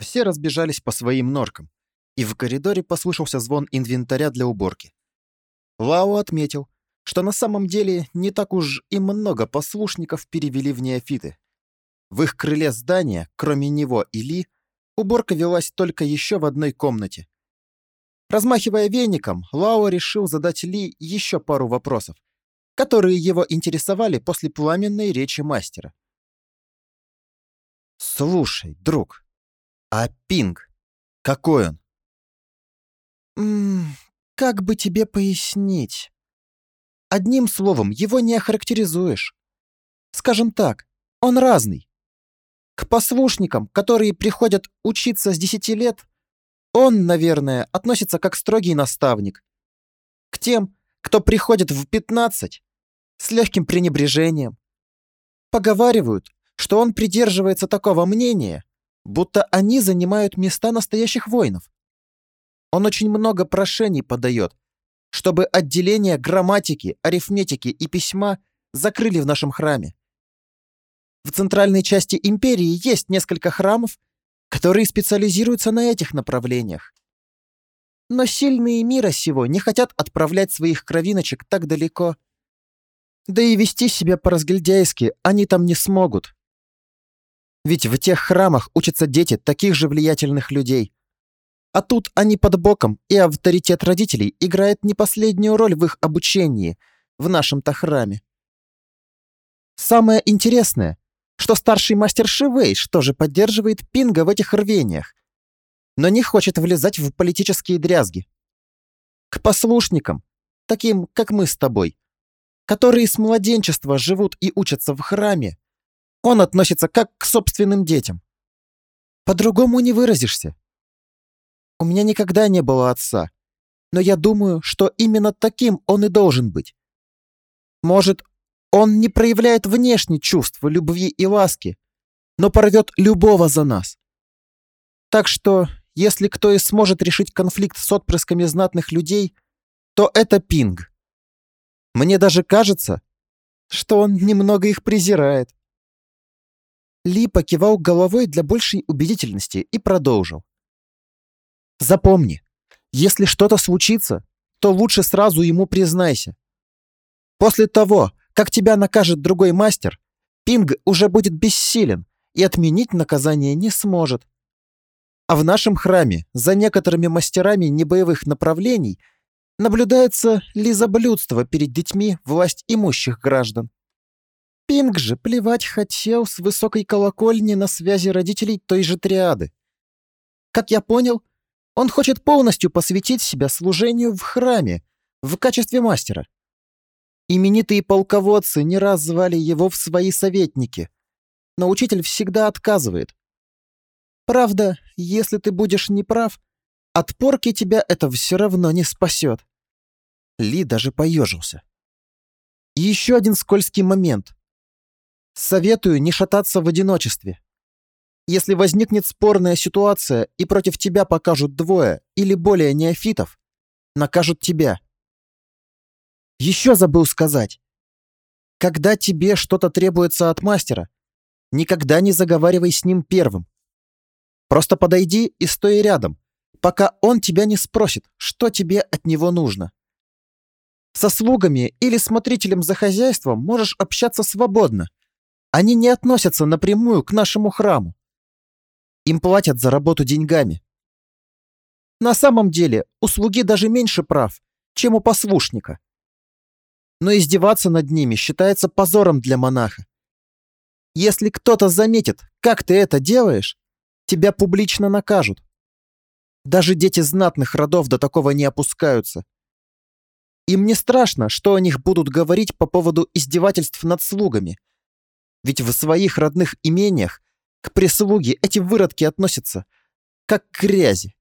Все разбежались по своим норкам, и в коридоре послышался звон инвентаря для уборки. Лао отметил, что на самом деле не так уж и много послушников перевели в неофиты. В их крыле здания, кроме него и Ли, уборка велась только еще в одной комнате. Размахивая веником, Лао решил задать Ли еще пару вопросов, которые его интересовали после пламенной речи мастера. «Слушай, друг, а пинг? Какой он?» «Ммм, как бы тебе пояснить?» Одним словом, его не охарактеризуешь. Скажем так, он разный. К послушникам, которые приходят учиться с 10 лет, он, наверное, относится как строгий наставник. К тем, кто приходит в 15, с легким пренебрежением. Поговаривают, что он придерживается такого мнения, будто они занимают места настоящих воинов. Он очень много прошений подает, чтобы отделение грамматики, арифметики и письма закрыли в нашем храме. В центральной части империи есть несколько храмов, которые специализируются на этих направлениях. Но сильные мира сего не хотят отправлять своих кровиночек так далеко. Да и вести себя по-разгильдяйски они там не смогут. Ведь в тех храмах учатся дети таких же влиятельных людей. А тут они под боком, и авторитет родителей играет не последнюю роль в их обучении, в нашем-то храме. Самое интересное, что старший мастер Шивейш тоже поддерживает Пинга в этих рвениях, но не хочет влезать в политические дрязги. К послушникам, таким, как мы с тобой, которые с младенчества живут и учатся в храме, он относится как к собственным детям. По-другому не выразишься. У меня никогда не было отца, но я думаю, что именно таким он и должен быть. Может, он не проявляет внешне чувств любви и ласки, но порвет любого за нас. Так что, если кто и сможет решить конфликт с отпрысками знатных людей, то это Пинг. Мне даже кажется, что он немного их презирает. Ли покивал головой для большей убедительности и продолжил. Запомни, если что-то случится, то лучше сразу ему признайся. После того, как тебя накажет другой мастер, Пинг уже будет бессилен и отменить наказание не сможет. А в нашем храме за некоторыми мастерами небоевых направлений наблюдается лизоблюдство перед детьми власть имущих граждан. Пинг же плевать хотел с высокой колокольни на связи родителей той же триады. Как я понял, он хочет полностью посвятить себя служению в храме в качестве мастера. Именитые полководцы не раз звали его в свои советники, но учитель всегда отказывает. Правда, если ты будешь неправ, от порки тебя это все равно не спасет. Ли даже поежился. И еще один скользкий момент. Советую не шататься в одиночестве. Если возникнет спорная ситуация и против тебя покажут двое или более неофитов, накажут тебя. Еще забыл сказать. Когда тебе что-то требуется от мастера, никогда не заговаривай с ним первым. Просто подойди и стой рядом, пока он тебя не спросит, что тебе от него нужно. Со слугами или смотрителем за хозяйством можешь общаться свободно. Они не относятся напрямую к нашему храму. Им платят за работу деньгами. На самом деле, у слуги даже меньше прав, чем у послушника. Но издеваться над ними считается позором для монаха. Если кто-то заметит, как ты это делаешь, тебя публично накажут. Даже дети знатных родов до такого не опускаются. Им не страшно, что о них будут говорить по поводу издевательств над слугами. Ведь в своих родных имениях к прислуге эти выродки относятся как к грязи.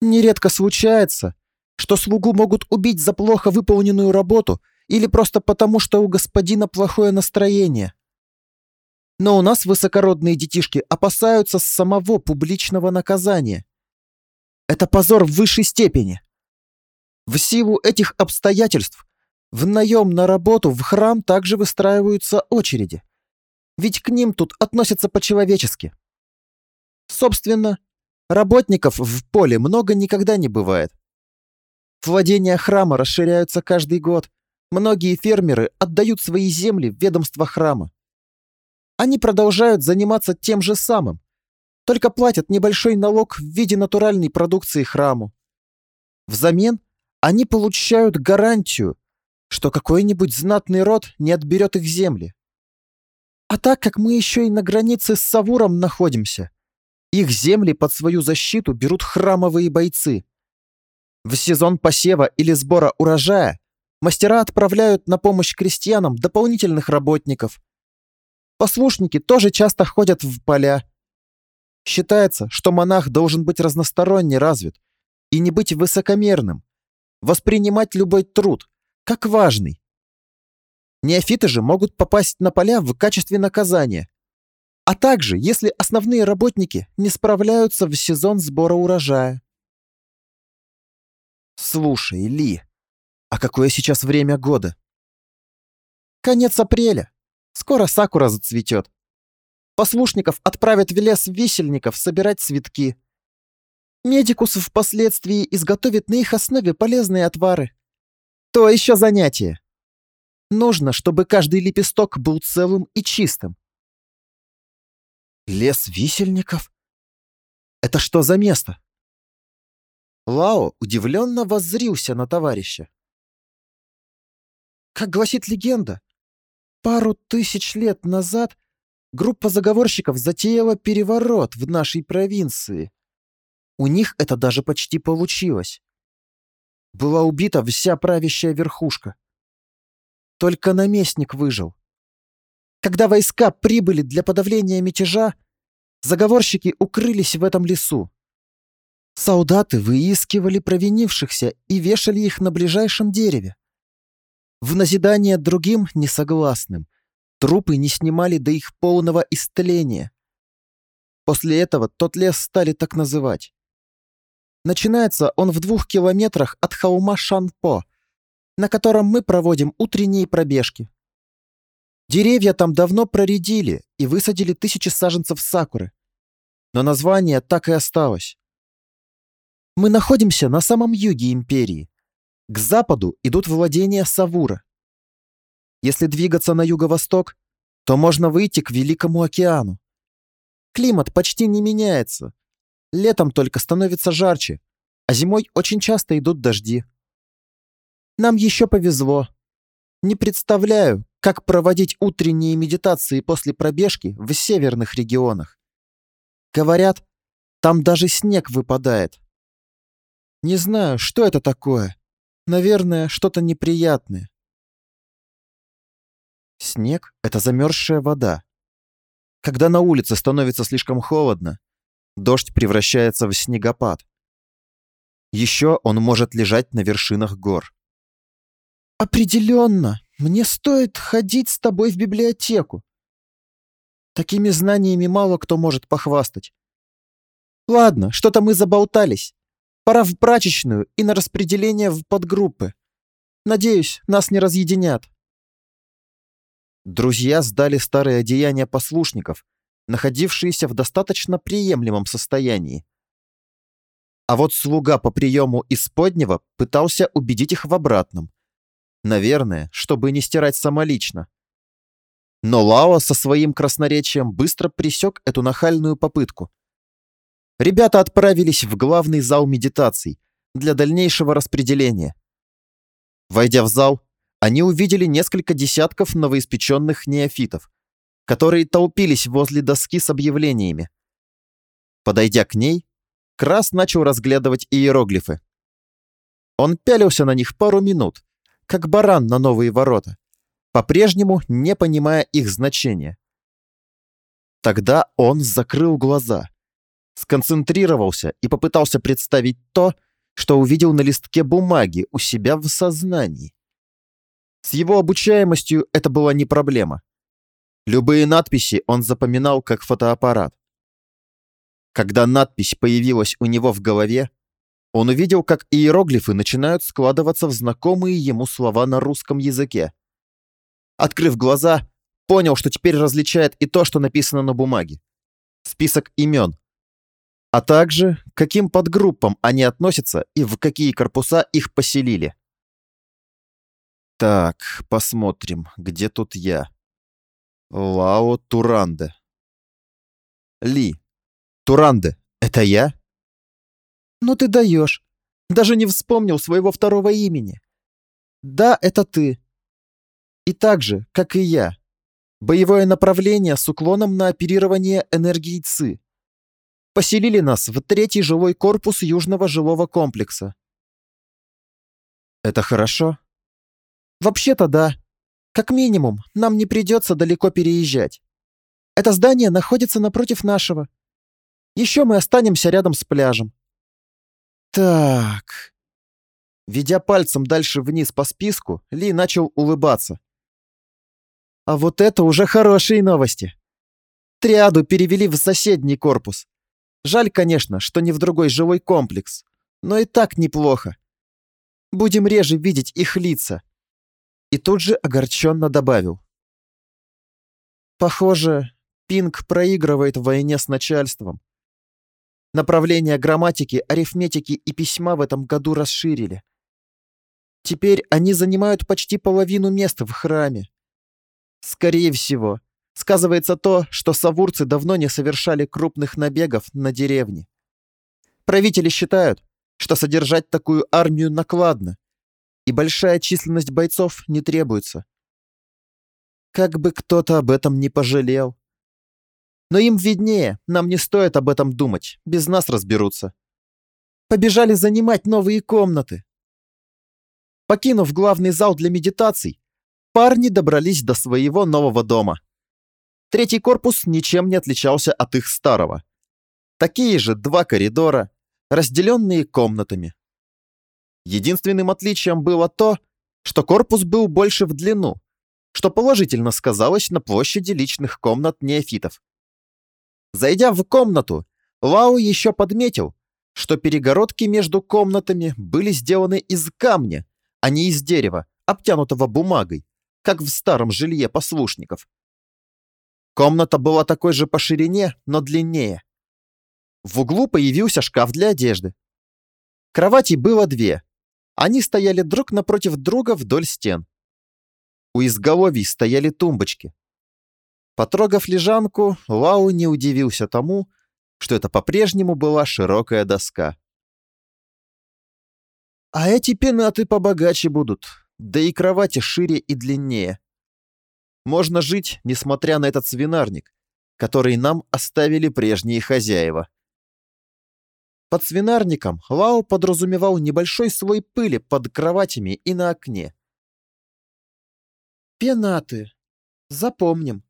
Нередко случается, что слугу могут убить за плохо выполненную работу или просто потому, что у господина плохое настроение. Но у нас высокородные детишки опасаются самого публичного наказания. Это позор в высшей степени. В силу этих обстоятельств в наем на работу в храм также выстраиваются очереди. Ведь к ним тут относятся по-человечески. Собственно, работников в поле много никогда не бывает. Владения храма расширяются каждый год. Многие фермеры отдают свои земли в ведомство храма. Они продолжают заниматься тем же самым, только платят небольшой налог в виде натуральной продукции храму. Взамен они получают гарантию, что какой-нибудь знатный род не отберет их земли. А так как мы еще и на границе с Савуром находимся, их земли под свою защиту берут храмовые бойцы. В сезон посева или сбора урожая мастера отправляют на помощь крестьянам дополнительных работников. Послушники тоже часто ходят в поля. Считается, что монах должен быть разносторонне развит и не быть высокомерным, воспринимать любой труд как важный. Неофиты же могут попасть на поля в качестве наказания, а также если основные работники не справляются в сезон сбора урожая. Слушай, Ли, а какое сейчас время года? Конец апреля. Скоро сакура зацветет. Послушников отправят в лес висельников собирать цветки. Медикус впоследствии изготовит на их основе полезные отвары. То еще занятие. Нужно, чтобы каждый лепесток был целым и чистым. Лес висельников? Это что за место? Лао удивленно воззрился на товарища. Как гласит легенда, пару тысяч лет назад группа заговорщиков затеяла переворот в нашей провинции. У них это даже почти получилось. Была убита вся правящая верхушка. Только наместник выжил. Когда войска прибыли для подавления мятежа, заговорщики укрылись в этом лесу. Солдаты выискивали провинившихся и вешали их на ближайшем дереве. В назидание другим несогласным трупы не снимали до их полного истления. После этого тот лес стали так называть. Начинается он в двух километрах от холма Шанпо, на котором мы проводим утренние пробежки. Деревья там давно проредили и высадили тысячи саженцев сакуры. Но название так и осталось. Мы находимся на самом юге империи. К западу идут владения Савура. Если двигаться на юго-восток, то можно выйти к Великому океану. Климат почти не меняется, Летом только становится жарче, а зимой очень часто идут дожди. Нам еще повезло. Не представляю, как проводить утренние медитации после пробежки в северных регионах. Говорят, там даже снег выпадает. Не знаю, что это такое. Наверное, что-то неприятное. Снег — это замерзшая вода. Когда на улице становится слишком холодно, дождь превращается в снегопад. Еще он может лежать на вершинах гор. «Определенно, мне стоит ходить с тобой в библиотеку. Такими знаниями мало кто может похвастать. Ладно, что-то мы заболтались. Пора в прачечную и на распределение в подгруппы. Надеюсь, нас не разъединят». Друзья сдали старые одеяния послушников находившиеся в достаточно приемлемом состоянии. А вот слуга по приему исподнего пытался убедить их в обратном. Наверное, чтобы не стирать самолично. Но Лао со своим красноречием быстро пресек эту нахальную попытку. Ребята отправились в главный зал медитаций для дальнейшего распределения. Войдя в зал, они увидели несколько десятков новоиспеченных неофитов, которые толпились возле доски с объявлениями. Подойдя к ней, Крас начал разглядывать иероглифы. Он пялился на них пару минут, как баран на новые ворота, по-прежнему не понимая их значения. Тогда он закрыл глаза, сконцентрировался и попытался представить то, что увидел на листке бумаги у себя в сознании. С его обучаемостью это была не проблема. Любые надписи он запоминал как фотоаппарат. Когда надпись появилась у него в голове, он увидел, как иероглифы начинают складываться в знакомые ему слова на русском языке. Открыв глаза, понял, что теперь различает и то, что написано на бумаге. Список имен. а также к каким подгруппам они относятся и в какие корпуса их поселили. Так, посмотрим, где тут я. Лао Туранде. Ли. Туранде, это я? Ну ты даешь. Даже не вспомнил своего второго имени. Да, это ты. И так же, как и я. Боевое направление с уклоном на оперирование энергией ЦИ. Поселили нас в третий жилой корпус южного жилого комплекса. Это хорошо? Вообще-то да. Как минимум, нам не придется далеко переезжать. Это здание находится напротив нашего. Еще мы останемся рядом с пляжем. Так. Ведя пальцем дальше вниз по списку, Ли начал улыбаться. А вот это уже хорошие новости. Триаду перевели в соседний корпус. Жаль, конечно, что не в другой жилой комплекс, но и так неплохо. Будем реже видеть их лица. И тут же огорченно добавил. Похоже, Пинг проигрывает в войне с начальством. Направления грамматики, арифметики и письма в этом году расширили. Теперь они занимают почти половину мест в храме. Скорее всего, сказывается то, что савурцы давно не совершали крупных набегов на деревни. Правители считают, что содержать такую армию накладно, и большая численность бойцов не требуется. Как бы кто-то об этом не пожалел. Но им виднее, нам не стоит об этом думать, без нас разберутся. Побежали занимать новые комнаты. Покинув главный зал для медитаций, парни добрались до своего нового дома. Третий корпус ничем не отличался от их старого. Такие же два коридора, разделенные комнатами. Единственным отличием было то, что корпус был больше в длину, что положительно сказалось на площади личных комнат неофитов. Зайдя в комнату, Лао еще подметил, что перегородки между комнатами были сделаны из камня, а не из дерева, обтянутого бумагой, как в старом жилье послушников. Комната была такой же по ширине, но длиннее. В углу появился шкаф для одежды. Кроватей было две. Они стояли друг напротив друга вдоль стен. У изголовий стояли тумбочки. Потрогав лежанку, Лау не удивился тому, что это по-прежнему была широкая доска. А эти пенаты побогаче будут, да и кровати шире и длиннее. Можно жить, несмотря на этот свинарник, который нам оставили прежние хозяева. Под свинарником Лао подразумевал небольшой слой пыли под кроватями и на окне. «Пенаты. Запомним»,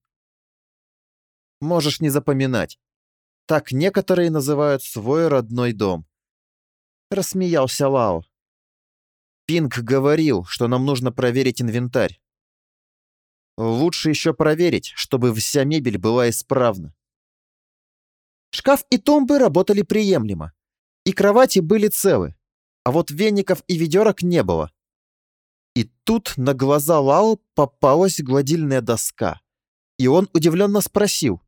можешь не запоминать. Так некоторые называют свой родной дом. Рассмеялся Лао. Пинг говорил, что нам нужно проверить инвентарь. Лучше еще проверить, чтобы вся мебель была исправна. Шкаф и тумбы работали приемлемо, и кровати были целы, а вот веников и ведерок не было. И тут на глаза Лао попалась гладильная доска, и он удивленно спросил.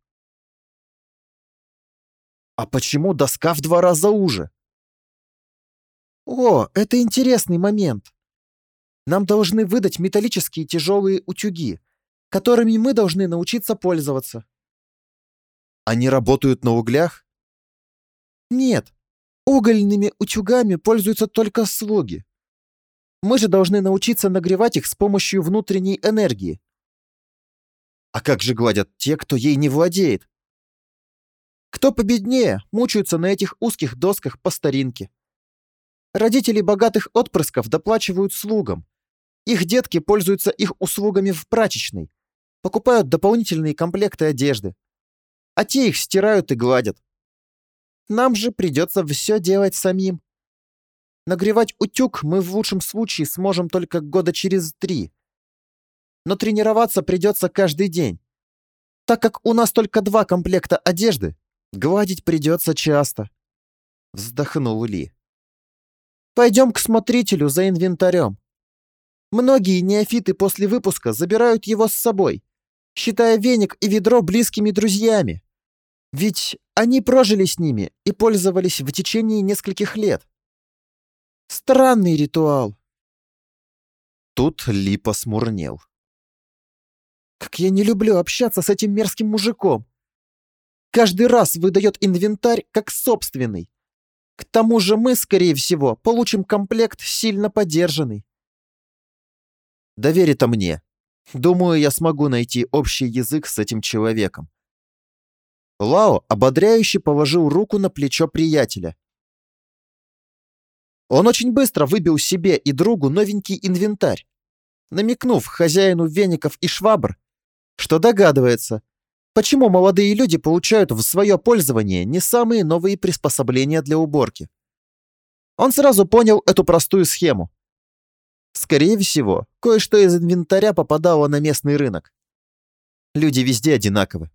А почему доска в два раза уже? О, это интересный момент. Нам должны выдать металлические тяжелые утюги, которыми мы должны научиться пользоваться. Они работают на углях? Нет, угольными утюгами пользуются только слуги. Мы же должны научиться нагревать их с помощью внутренней энергии. А как же гладят те, кто ей не владеет? Кто победнее, мучаются на этих узких досках по старинке. Родители богатых отпрысков доплачивают слугам. Их детки пользуются их услугами в прачечной, покупают дополнительные комплекты одежды. А те их стирают и гладят. Нам же придется все делать самим. Нагревать утюг мы в лучшем случае сможем только года через три. Но тренироваться придется каждый день. Так как у нас только два комплекта одежды, Гладить придется часто. Вздохнул Ли. Пойдем к смотрителю за инвентарем. Многие неофиты после выпуска забирают его с собой, считая веник и ведро близкими друзьями. Ведь Они прожили с ними и пользовались в течение нескольких лет. Странный ритуал. Тут Ли посмурнел. Как я не люблю общаться с этим мерзким мужиком. Каждый раз выдает инвентарь как собственный. К тому же мы, скорее всего, получим комплект сильно подержанный. Доверь это мне. Думаю, я смогу найти общий язык с этим человеком. Лао ободряюще положил руку на плечо приятеля. Он очень быстро выбил себе и другу новенький инвентарь, намекнув хозяину веников и швабр, что догадывается, почему молодые люди получают в свое пользование не самые новые приспособления для уборки. Он сразу понял эту простую схему. Скорее всего, кое-что из инвентаря попадало на местный рынок. Люди везде одинаковы.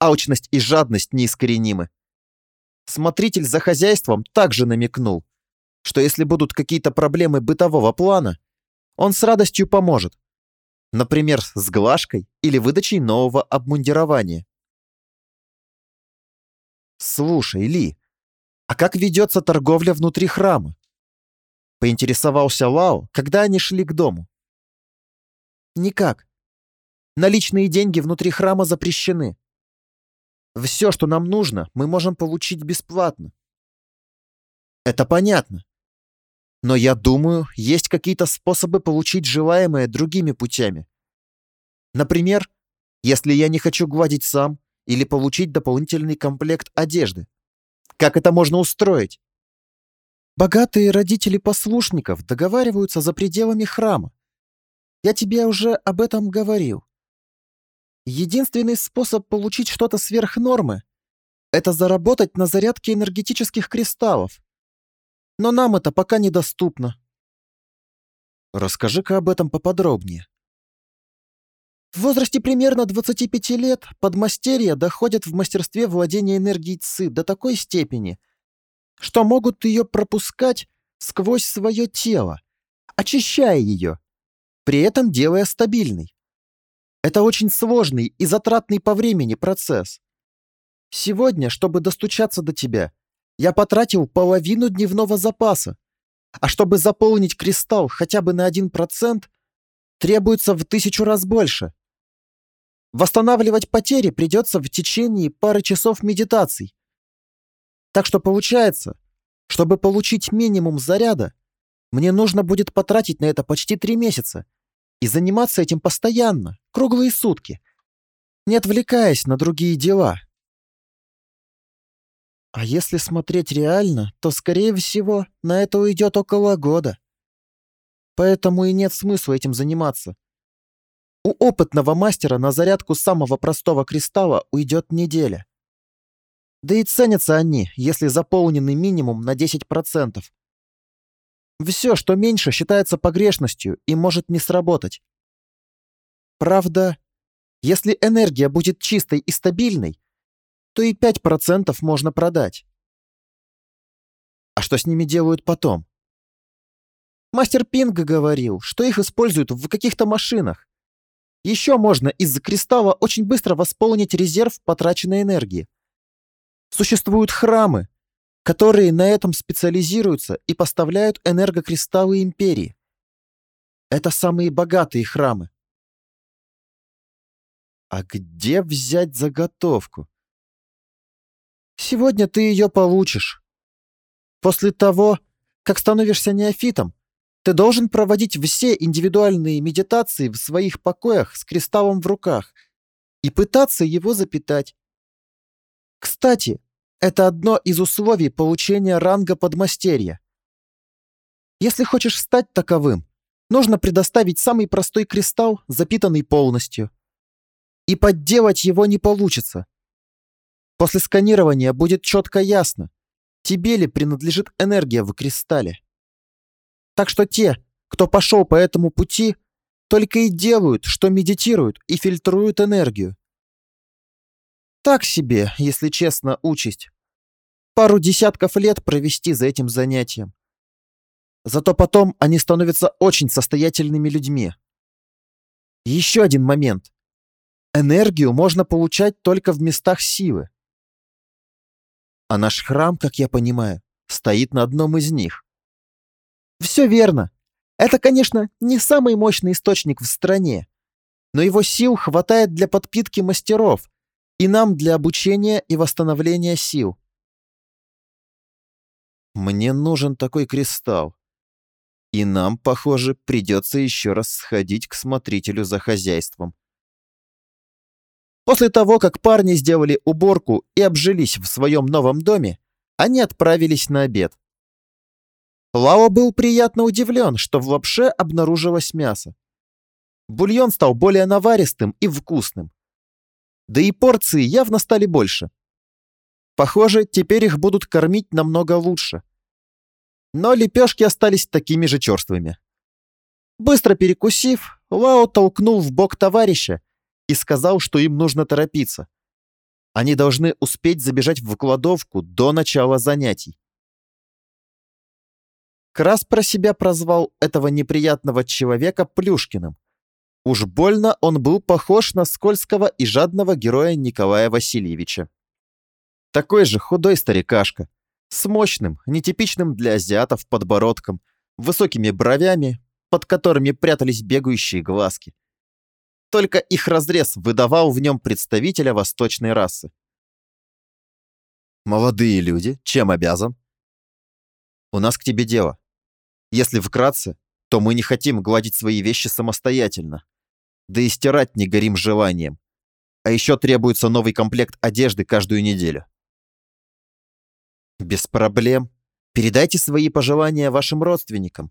Алчность и жадность неискоренимы. Смотритель за хозяйством также намекнул, что если будут какие-то проблемы бытового плана, он с радостью поможет. Например, с глажкой или выдачей нового обмундирования. «Слушай, Ли, а как ведется торговля внутри храма?» Поинтересовался Лао, когда они шли к дому. «Никак. Наличные деньги внутри храма запрещены. Все, что нам нужно, мы можем получить бесплатно». «Это понятно. Но я думаю, есть какие-то способы получить желаемое другими путями. Например, если я не хочу гладить сам или получить дополнительный комплект одежды. Как это можно устроить? Богатые родители послушников договариваются за пределами храма. Я тебе уже об этом говорил. Единственный способ получить что-то сверх нормы — это заработать на зарядке энергетических кристаллов но нам это пока недоступно. Расскажи-ка об этом поподробнее. В возрасте примерно 25 лет подмастерья доходят в мастерстве владения энергией ЦИ до такой степени, что могут ее пропускать сквозь свое тело, очищая ее, при этом делая стабильной. Это очень сложный и затратный по времени процесс. Сегодня, чтобы достучаться до тебя, я потратил половину дневного запаса. А чтобы заполнить кристалл хотя бы на 1%, требуется в тысячу раз больше. Восстанавливать потери придется в течение пары часов медитаций. Так что получается, чтобы получить минимум заряда, мне нужно будет потратить на это почти три месяца и заниматься этим постоянно, круглые сутки, не отвлекаясь на другие дела. А если смотреть реально, то, скорее всего, на это уйдет около года. Поэтому и нет смысла этим заниматься. У опытного мастера на зарядку самого простого кристалла уйдет неделя. Да и ценятся они, если заполнены минимум на 10%. Все, что меньше, считается погрешностью и может не сработать. Правда, если энергия будет чистой и стабильной, то и 5% можно продать. А что с ними делают потом? Мастер Пинга говорил, что их используют в каких-то машинах. Еще можно из-за кристалла очень быстро восполнить резерв потраченной энергии. Существуют храмы, которые на этом специализируются и поставляют энергокристаллы империи. Это самые богатые храмы. А где взять заготовку? Сегодня ты ее получишь. После того, как становишься неофитом, ты должен проводить все индивидуальные медитации в своих покоях с кристаллом в руках и пытаться его запитать. Кстати, это одно из условий получения ранга подмастерья. Если хочешь стать таковым, нужно предоставить самый простой кристалл, запитанный полностью. И подделать его не получится. После сканирования будет четко ясно, тебе ли принадлежит энергия в кристалле. Так что те, кто пошел по этому пути, только и делают, что медитируют и фильтруют энергию. Так себе, если честно, участь. Пару десятков лет провести за этим занятием. Зато потом они становятся очень состоятельными людьми. Еще один момент. Энергию можно получать только в местах силы. А наш храм, как я понимаю, стоит на одном из них. Все верно. Это, конечно, не самый мощный источник в стране, но его сил хватает для подпитки мастеров и нам для обучения и восстановления сил. Мне нужен такой кристалл. И нам, похоже, придется еще раз сходить к смотрителю за хозяйством. После того, как парни сделали уборку и обжились в своем новом доме, они отправились на обед. Лао был приятно удивлен, что в лапше обнаружилось мясо. Бульон стал более наваристым и вкусным. Да и порции явно стали больше. Похоже, теперь их будут кормить намного лучше. Но лепешки остались такими же черствыми. Быстро перекусив, Лао толкнул в бок товарища и сказал, что им нужно торопиться. Они должны успеть забежать в кладовку до начала занятий. Крас про себя прозвал этого неприятного человека Плюшкиным. Уж больно он был похож на скользкого и жадного героя Николая Васильевича. Такой же худой старикашка, с мощным, нетипичным для азиатов подбородком, высокими бровями, под которыми прятались бегающие глазки. Только их разрез выдавал в нем представителя восточной расы. «Молодые люди, чем обязан?» «У нас к тебе дело. Если вкратце, то мы не хотим гладить свои вещи самостоятельно. Да и стирать не горим желанием. А еще требуется новый комплект одежды каждую неделю. Без проблем. Передайте свои пожелания вашим родственникам.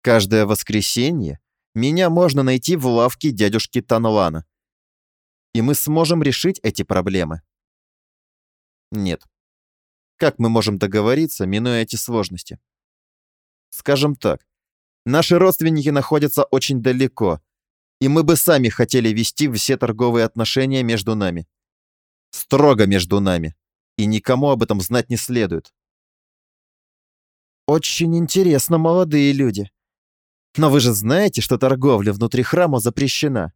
Каждое воскресенье меня можно найти в лавке дядюшки Танлана. И мы сможем решить эти проблемы. Нет. Как мы можем договориться, минуя эти сложности? Скажем так, наши родственники находятся очень далеко, и мы бы сами хотели вести все торговые отношения между нами. Строго между нами и никому об этом знать не следует. Очень интересно, молодые люди. Но вы же знаете, что торговля внутри храма запрещена.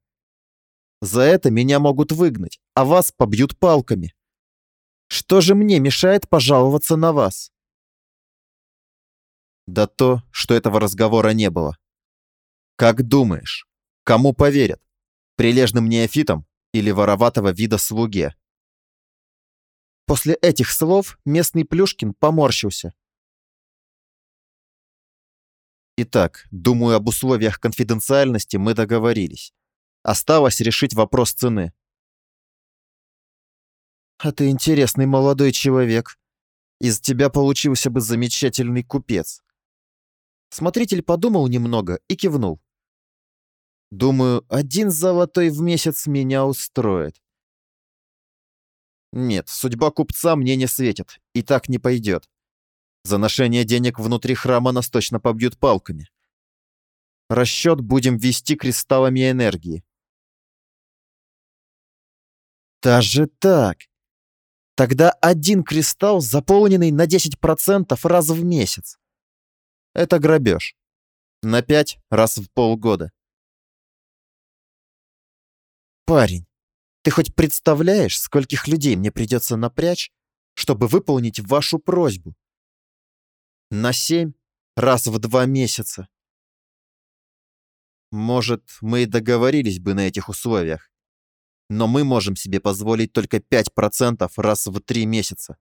За это меня могут выгнать, а вас побьют палками. Что же мне мешает пожаловаться на вас? Да то, что этого разговора не было. Как думаешь, кому поверят? Прилежным неофитам или вороватого вида слуге? После этих слов местный Плюшкин поморщился. Итак, думаю, об условиях конфиденциальности мы договорились. Осталось решить вопрос цены. А ты интересный молодой человек. Из тебя получился бы замечательный купец. Смотритель подумал немного и кивнул. Думаю, один золотой в месяц меня устроит. Нет, судьба купца мне не светит, и так не пойдет. За ношение денег внутри храма нас точно побьют палками. Расчет будем вести кристаллами энергии. Даже так. Тогда один кристалл, заполненный на 10% раз в месяц. Это грабеж. На 5 раз в полгода. Парень, ты хоть представляешь, скольких людей мне придется напрячь, чтобы выполнить вашу просьбу? На семь раз в два месяца. Может, мы и договорились бы на этих условиях. Но мы можем себе позволить только 5% раз в три месяца.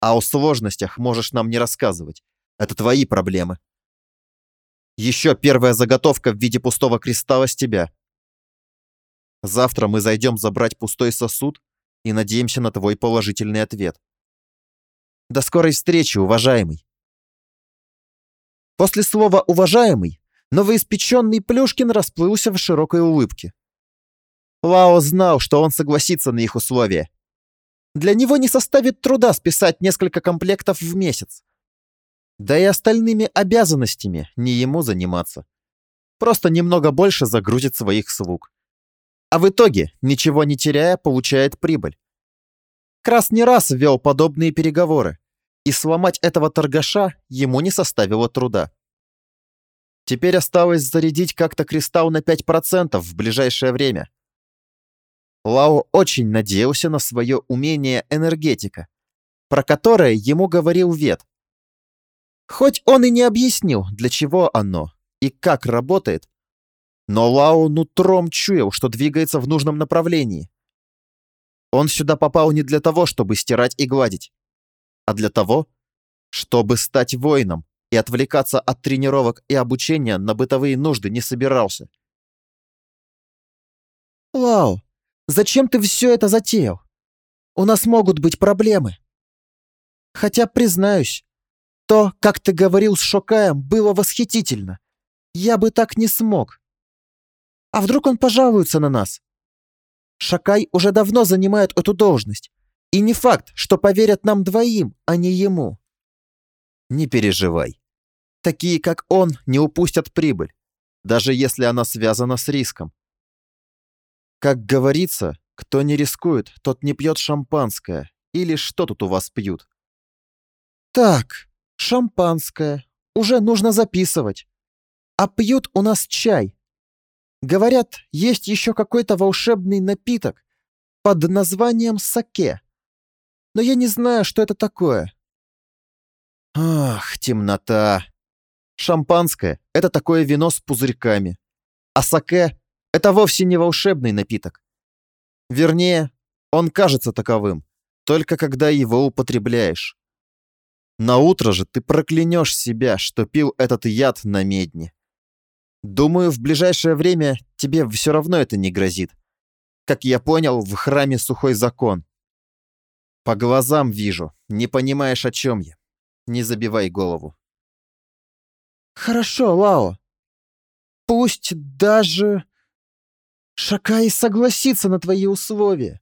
А о сложностях можешь нам не рассказывать. Это твои проблемы. Еще первая заготовка в виде пустого кристалла с тебя. Завтра мы зайдем забрать пустой сосуд и надеемся на твой положительный ответ. До скорой встречи, уважаемый. После слова «уважаемый» новоиспеченный Плюшкин расплылся в широкой улыбке. Лао знал, что он согласится на их условия. Для него не составит труда списать несколько комплектов в месяц. Да и остальными обязанностями не ему заниматься. Просто немного больше загрузит своих слуг а в итоге, ничего не теряя, получает прибыль. Крас не раз вел подобные переговоры, и сломать этого торгаша ему не составило труда. Теперь осталось зарядить как-то кристалл на 5% в ближайшее время. Лао очень надеялся на свое умение энергетика, про которое ему говорил Вет. Хоть он и не объяснил, для чего оно и как работает, но Лао нутром чуял, что двигается в нужном направлении. Он сюда попал не для того, чтобы стирать и гладить, а для того, чтобы стать воином и отвлекаться от тренировок и обучения на бытовые нужды не собирался. «Лао, зачем ты все это затеял? У нас могут быть проблемы. Хотя, признаюсь, то, как ты говорил с Шокаем, было восхитительно. Я бы так не смог. А вдруг он пожалуется на нас? Шакай уже давно занимает эту должность. И не факт, что поверят нам двоим, а не ему. Не переживай. Такие, как он, не упустят прибыль, даже если она связана с риском. Как говорится, кто не рискует, тот не пьет шампанское. Или что тут у вас пьют? Так, шампанское. Уже нужно записывать. А пьют у нас чай. Говорят, есть еще какой-то волшебный напиток под названием саке. Но я не знаю, что это такое. Ах, темнота. Шампанское — это такое вино с пузырьками. А саке — это вовсе не волшебный напиток. Вернее, он кажется таковым, только когда его употребляешь. На утро же ты проклянешь себя, что пил этот яд на медне. Думаю, в ближайшее время тебе все равно это не грозит. Как я понял, в храме сухой закон. По глазам вижу, не понимаешь, о чем я. Не забивай голову. Хорошо, Лао. Пусть даже Шакай согласится на твои условия.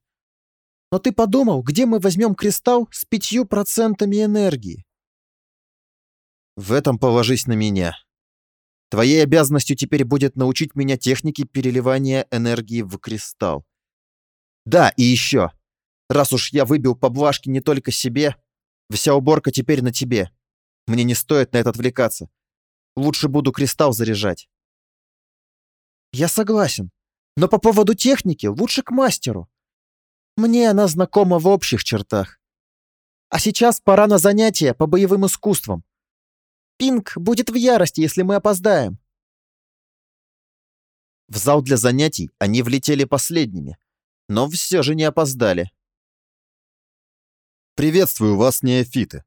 Но ты подумал, где мы возьмем кристалл с пятью процентами энергии? В этом положись на меня. Твоей обязанностью теперь будет научить меня технике переливания энергии в кристалл. Да, и еще. Раз уж я выбил поблажки не только себе, вся уборка теперь на тебе. Мне не стоит на это отвлекаться. Лучше буду кристалл заряжать. Я согласен. Но по поводу техники лучше к мастеру. Мне она знакома в общих чертах. А сейчас пора на занятия по боевым искусствам. Пинг будет в ярости, если мы опоздаем. В зал для занятий они влетели последними, но все же не опоздали. «Приветствую вас, неофиты!»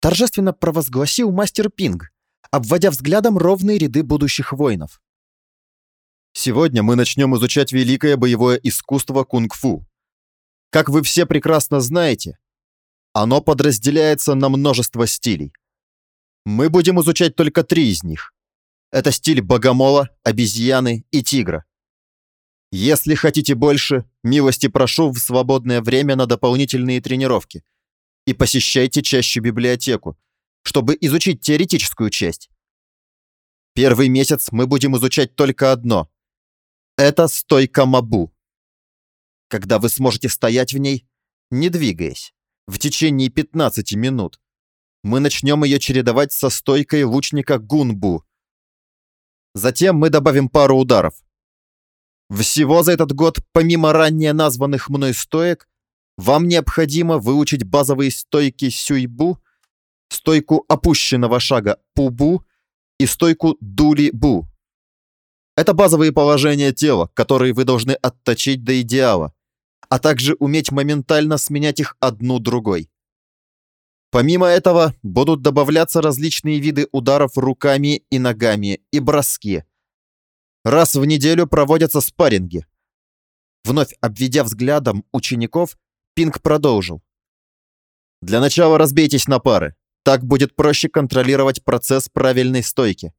Торжественно провозгласил мастер Пинг, обводя взглядом ровные ряды будущих воинов. Сегодня мы начнем изучать великое боевое искусство кунг-фу. Как вы все прекрасно знаете, оно подразделяется на множество стилей – мы будем изучать только три из них. Это стиль богомола, обезьяны и тигра. Если хотите больше, милости прошу в свободное время на дополнительные тренировки. И посещайте чаще библиотеку, чтобы изучить теоретическую часть. Первый месяц мы будем изучать только одно. Это стойка Мабу. Когда вы сможете стоять в ней, не двигаясь, в течение 15 минут, мы начнем ее чередовать со стойкой лучника Гунбу. Затем мы добавим пару ударов. Всего за этот год, помимо ранее названных мной стоек, вам необходимо выучить базовые стойки Сюйбу, стойку опущенного шага Пубу и стойку Дули-Бу. Это базовые положения тела, которые вы должны отточить до идеала, а также уметь моментально сменять их одну другой. Помимо этого, будут добавляться различные виды ударов руками и ногами и броски. Раз в неделю проводятся спарринги. Вновь обведя взглядом учеников, Пинг продолжил. Для начала разбейтесь на пары. Так будет проще контролировать процесс правильной стойки.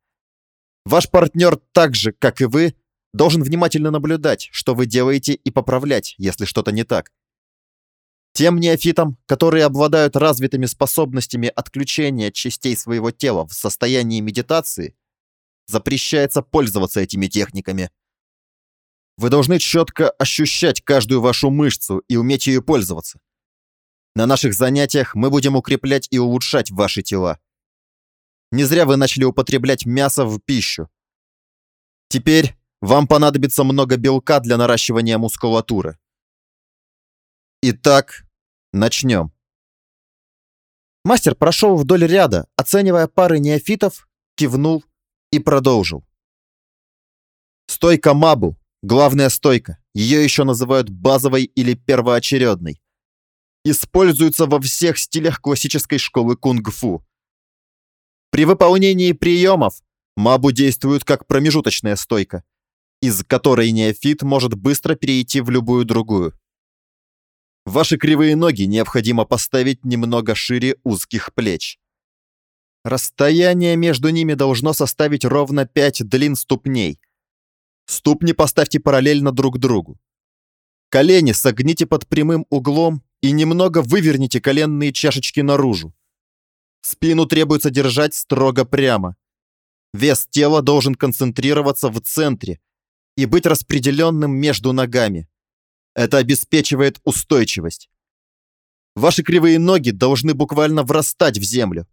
Ваш партнер так же, как и вы, должен внимательно наблюдать, что вы делаете и поправлять, если что-то не так. Тем неофитам, которые обладают развитыми способностями отключения частей своего тела в состоянии медитации, запрещается пользоваться этими техниками. Вы должны четко ощущать каждую вашу мышцу и уметь ею пользоваться. На наших занятиях мы будем укреплять и улучшать ваши тела. Не зря вы начали употреблять мясо в пищу. Теперь вам понадобится много белка для наращивания мускулатуры. Итак, Начнем. Мастер прошел вдоль ряда, оценивая пары неофитов, кивнул и продолжил. Стойка Мабу – главная стойка. Ее еще называют базовой или первоочередной. Используется во всех стилях классической школы кунг-фу. При выполнении приемов Мабу действует как промежуточная стойка, из которой неофит может быстро перейти в любую другую. Ваши кривые ноги необходимо поставить немного шире узких плеч. Расстояние между ними должно составить ровно 5 длин ступней. Ступни поставьте параллельно друг другу. Колени согните под прямым углом и немного выверните коленные чашечки наружу. Спину требуется держать строго прямо. Вес тела должен концентрироваться в центре и быть распределенным между ногами. Это обеспечивает устойчивость. Ваши кривые ноги должны буквально врастать в землю.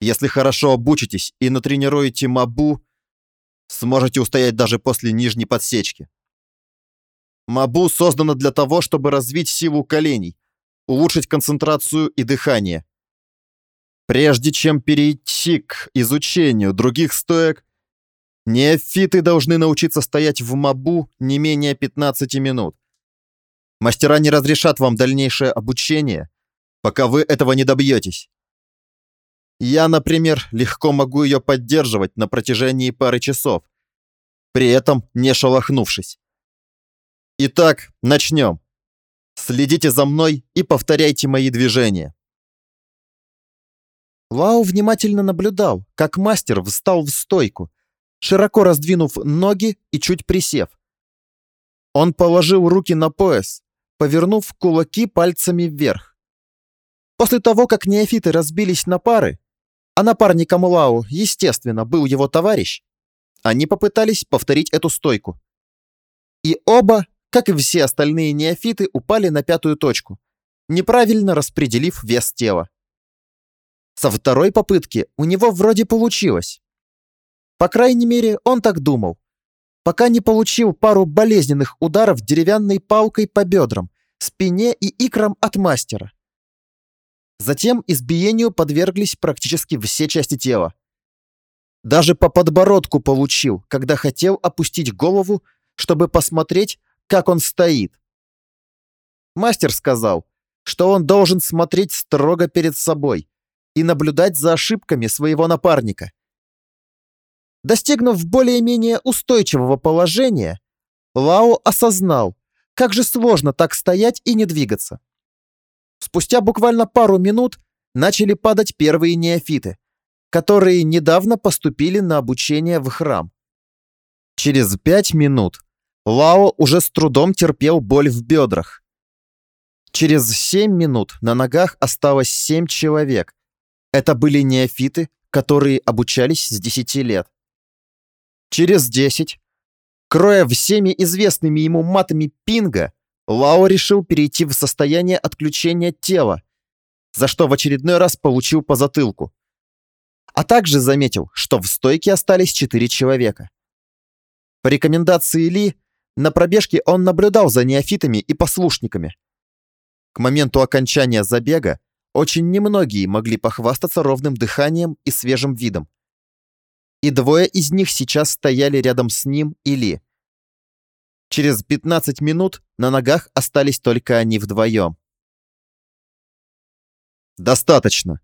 Если хорошо обучитесь и натренируете мабу, сможете устоять даже после нижней подсечки. Мабу создано для того, чтобы развить силу коленей, улучшить концентрацию и дыхание. Прежде чем перейти к изучению других стоек, неофиты должны научиться стоять в мабу не менее 15 минут. Мастера не разрешат вам дальнейшее обучение, пока вы этого не добьетесь. Я, например, легко могу ее поддерживать на протяжении пары часов, при этом не шелохнувшись. Итак, начнем. Следите за мной и повторяйте мои движения. Лао внимательно наблюдал, как мастер встал в стойку, широко раздвинув ноги и чуть присев. Он положил руки на пояс, повернув кулаки пальцами вверх. После того, как неофиты разбились на пары, а напарником Лао, естественно, был его товарищ, они попытались повторить эту стойку. И оба, как и все остальные неофиты, упали на пятую точку, неправильно распределив вес тела. Со второй попытки у него вроде получилось. По крайней мере, он так думал, пока не получил пару болезненных ударов деревянной палкой по бедрам, спине и икрам от мастера. Затем избиению подверглись практически все части тела. Даже по подбородку получил, когда хотел опустить голову, чтобы посмотреть, как он стоит. Мастер сказал, что он должен смотреть строго перед собой и наблюдать за ошибками своего напарника. Достигнув более-менее устойчивого положения, Лао осознал, как же сложно так стоять и не двигаться. Спустя буквально пару минут начали падать первые неофиты, которые недавно поступили на обучение в храм. Через пять минут Лао уже с трудом терпел боль в бедрах. Через семь минут на ногах осталось семь человек. Это были неофиты, которые обучались с десяти лет. Через десять Кроя всеми известными ему матами пинга, Лао решил перейти в состояние отключения тела, за что в очередной раз получил по затылку. А также заметил, что в стойке остались четыре человека. По рекомендации Ли, на пробежке он наблюдал за неофитами и послушниками. К моменту окончания забега очень немногие могли похвастаться ровным дыханием и свежим видом и двое из них сейчас стояли рядом с ним и Ли. Через 15 минут на ногах остались только они вдвоем. «Достаточно.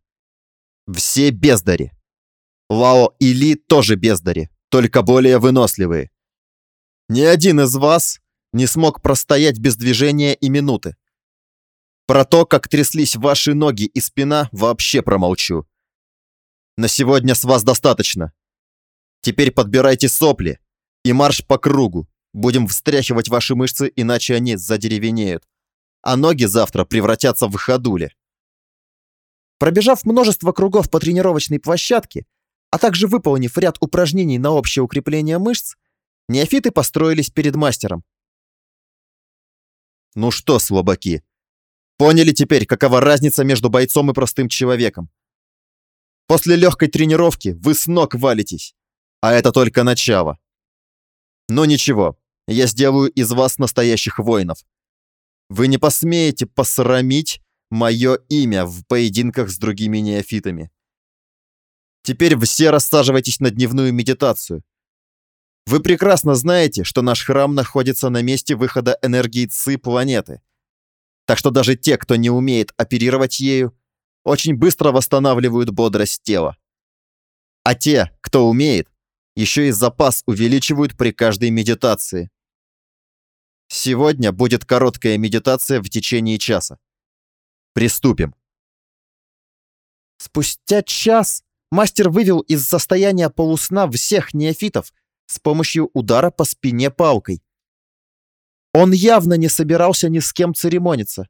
Все бездари. Лао и Ли тоже бездари, только более выносливые. Ни один из вас не смог простоять без движения и минуты. Про то, как тряслись ваши ноги и спина, вообще промолчу. На сегодня с вас достаточно. Теперь подбирайте сопли и марш по кругу. Будем встряхивать ваши мышцы, иначе они задеревенеют. А ноги завтра превратятся в ходули. Пробежав множество кругов по тренировочной площадке, а также выполнив ряд упражнений на общее укрепление мышц, неофиты построились перед мастером. Ну что, слабаки, поняли теперь, какова разница между бойцом и простым человеком? После легкой тренировки вы с ног валитесь. А это только начало. Но ничего, я сделаю из вас настоящих воинов. Вы не посмеете посрамить мое имя в поединках с другими неофитами. Теперь все рассаживайтесь на дневную медитацию. Вы прекрасно знаете, что наш храм находится на месте выхода энергии ЦИ планеты. Так что даже те, кто не умеет оперировать ею, очень быстро восстанавливают бодрость тела. А те, кто умеет, еще и запас увеличивают при каждой медитации. Сегодня будет короткая медитация в течение часа. Приступим. Спустя час мастер вывел из состояния полусна всех неофитов с помощью удара по спине палкой. Он явно не собирался ни с кем церемониться.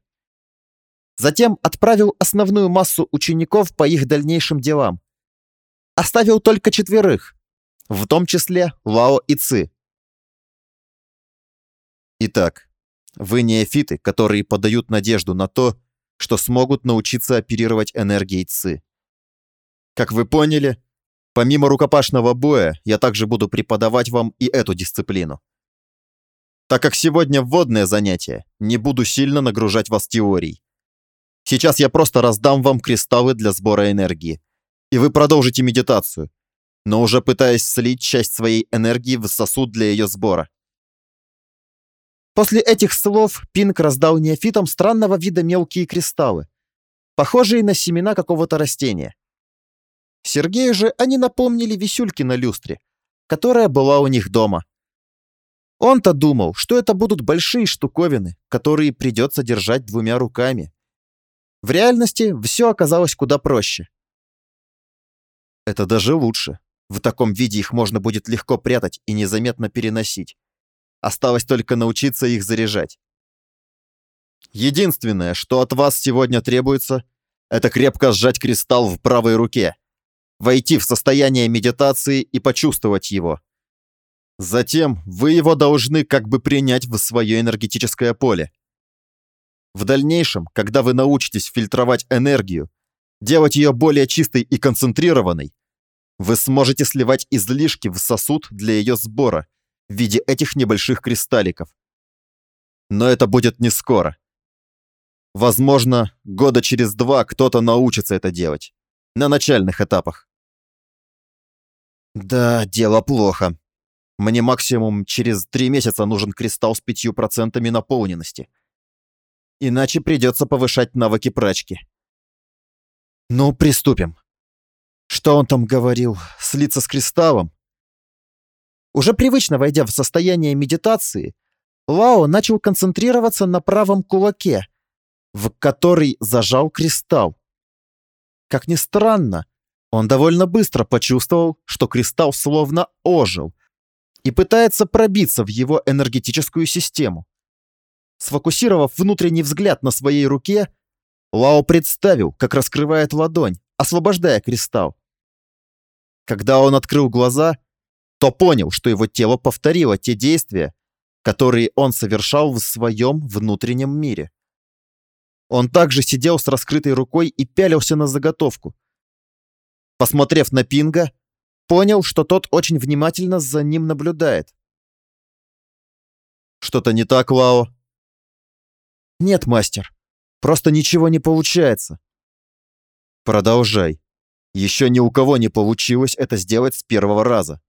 Затем отправил основную массу учеников по их дальнейшим делам. Оставил только четверых, в том числе Лао и Ци. Итак, вы неофиты, которые подают надежду на то, что смогут научиться оперировать энергией ЦИ. Как вы поняли, помимо рукопашного боя, я также буду преподавать вам и эту дисциплину. Так как сегодня вводное занятие, не буду сильно нагружать вас теорией. Сейчас я просто раздам вам кристаллы для сбора энергии, и вы продолжите медитацию, но уже пытаясь слить часть своей энергии в сосуд для ее сбора. После этих слов Пинк раздал неофитам странного вида мелкие кристаллы, похожие на семена какого-то растения. Сергею же они напомнили висюльки на люстре, которая была у них дома. Он-то думал, что это будут большие штуковины, которые придется держать двумя руками. В реальности все оказалось куда проще. Это даже лучше. В таком виде их можно будет легко прятать и незаметно переносить. Осталось только научиться их заряжать. Единственное, что от вас сегодня требуется, это крепко сжать кристалл в правой руке, войти в состояние медитации и почувствовать его. Затем вы его должны как бы принять в свое энергетическое поле. В дальнейшем, когда вы научитесь фильтровать энергию, делать ее более чистой и концентрированной, вы сможете сливать излишки в сосуд для ее сбора в виде этих небольших кристалликов. Но это будет не скоро. Возможно, года через два кто-то научится это делать. На начальных этапах. Да, дело плохо. Мне максимум через три месяца нужен кристалл с пятью процентами наполненности. Иначе придется повышать навыки прачки. Ну, приступим. Что он там говорил? Слиться с кристаллом? Уже привычно войдя в состояние медитации, Лао начал концентрироваться на правом кулаке, в который зажал кристалл. Как ни странно, он довольно быстро почувствовал, что кристалл словно ожил и пытается пробиться в его энергетическую систему. Сфокусировав внутренний взгляд на своей руке, Лао представил, как раскрывает ладонь, освобождая кристалл. Когда он открыл глаза, то понял, что его тело повторило те действия, которые он совершал в своем внутреннем мире. Он также сидел с раскрытой рукой и пялился на заготовку. Посмотрев на Пинга, понял, что тот очень внимательно за ним наблюдает. «Что-то не так, Лао?» «Нет, мастер, просто ничего не получается». «Продолжай», еще ни у кого не получилось это сделать с первого раза.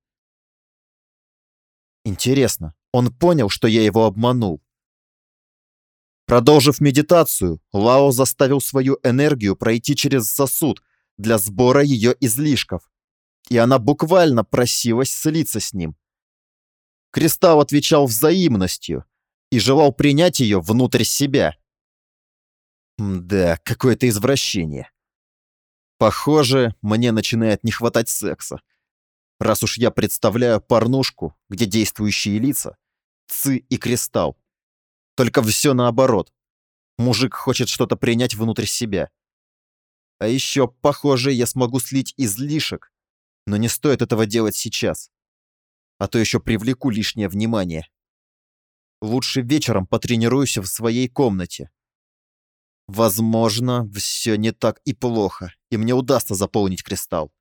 Интересно, он понял, что я его обманул. Продолжив медитацию, Лао заставил свою энергию пройти через сосуд для сбора ее излишков, и она буквально просилась слиться с ним. Кристалл отвечал взаимностью и желал принять ее внутрь себя. Да, какое-то извращение. Похоже, мне начинает не хватать секса. Раз уж я представляю порнушку, где действующие лица — Ци и Кристалл. Только все наоборот. Мужик хочет что-то принять внутрь себя. А еще, похоже, я смогу слить излишек, но не стоит этого делать сейчас. А то еще привлеку лишнее внимание. Лучше вечером потренируюсь в своей комнате. Возможно, все не так и плохо, и мне удастся заполнить кристалл.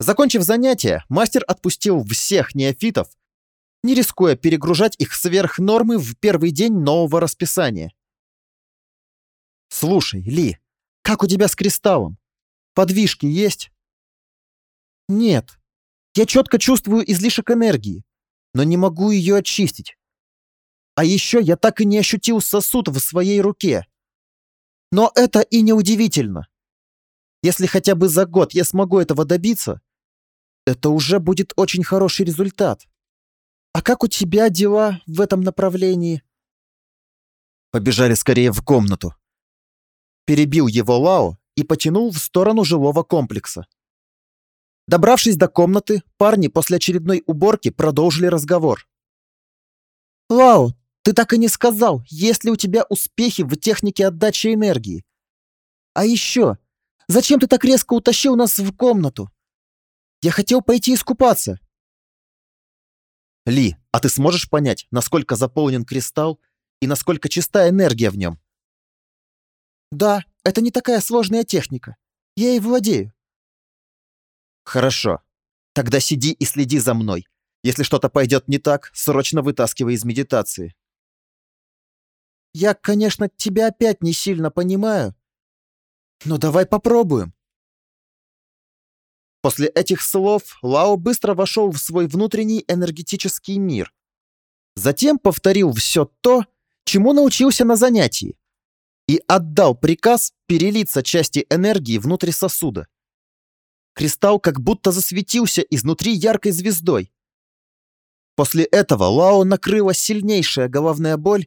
Закончив занятие, мастер отпустил всех неофитов, не рискуя перегружать их сверх нормы в первый день нового расписания. Слушай, Ли, как у тебя с кристаллом? Подвижки есть? Нет. Я четко чувствую излишек энергии, но не могу ее очистить. А еще я так и не ощутил сосуд в своей руке. Но это и не удивительно. Если хотя бы за год я смогу этого добиться, это уже будет очень хороший результат. А как у тебя дела в этом направлении? Побежали скорее в комнату. Перебил его Лао и потянул в сторону жилого комплекса. Добравшись до комнаты, парни после очередной уборки продолжили разговор. «Лао, ты так и не сказал, есть ли у тебя успехи в технике отдачи энергии. А еще, зачем ты так резко утащил нас в комнату? Я хотел пойти искупаться». «Ли, а ты сможешь понять, насколько заполнен кристалл и насколько чистая энергия в нем?» «Да, это не такая сложная техника. Я ей владею». «Хорошо. Тогда сиди и следи за мной. Если что-то пойдет не так, срочно вытаскивай из медитации». «Я, конечно, тебя опять не сильно понимаю, но давай попробуем». После этих слов Лао быстро вошел в свой внутренний энергетический мир. Затем повторил все то, чему научился на занятии, и отдал приказ перелиться части энергии внутрь сосуда. Кристалл как будто засветился изнутри яркой звездой. После этого Лао накрыла сильнейшая головная боль,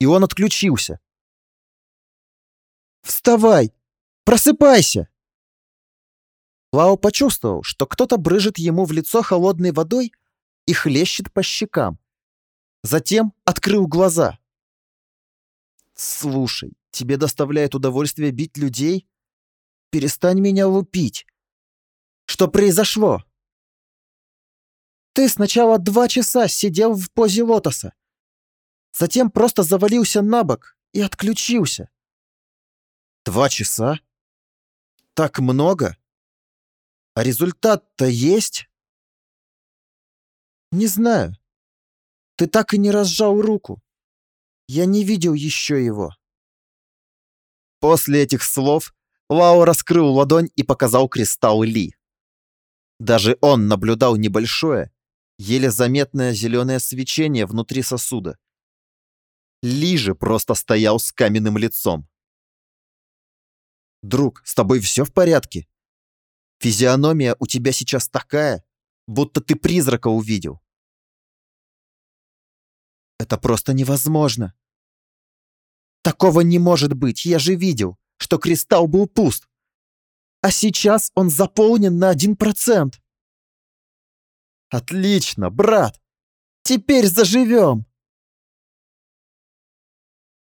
и он отключился. «Вставай! Просыпайся!» Лао почувствовал, что кто-то брыжет ему в лицо холодной водой и хлещет по щекам. Затем открыл глаза. «Слушай, тебе доставляет удовольствие бить людей? Перестань меня лупить. Что произошло?» «Ты сначала два часа сидел в позе лотоса. Затем просто завалился на бок и отключился». «Два часа? Так много?» А результат-то есть? Не знаю. Ты так и не разжал руку. Я не видел еще его. После этих слов Лао раскрыл ладонь и показал кристалл Ли. Даже он наблюдал небольшое, еле заметное зеленое свечение внутри сосуда. Ли же просто стоял с каменным лицом. «Друг, с тобой все в порядке?» Физиономия у тебя сейчас такая, будто ты призрака увидел. Это просто невозможно. Такого не может быть, я же видел, что кристалл был пуст. А сейчас он заполнен на один процент. Отлично, брат. Теперь заживем.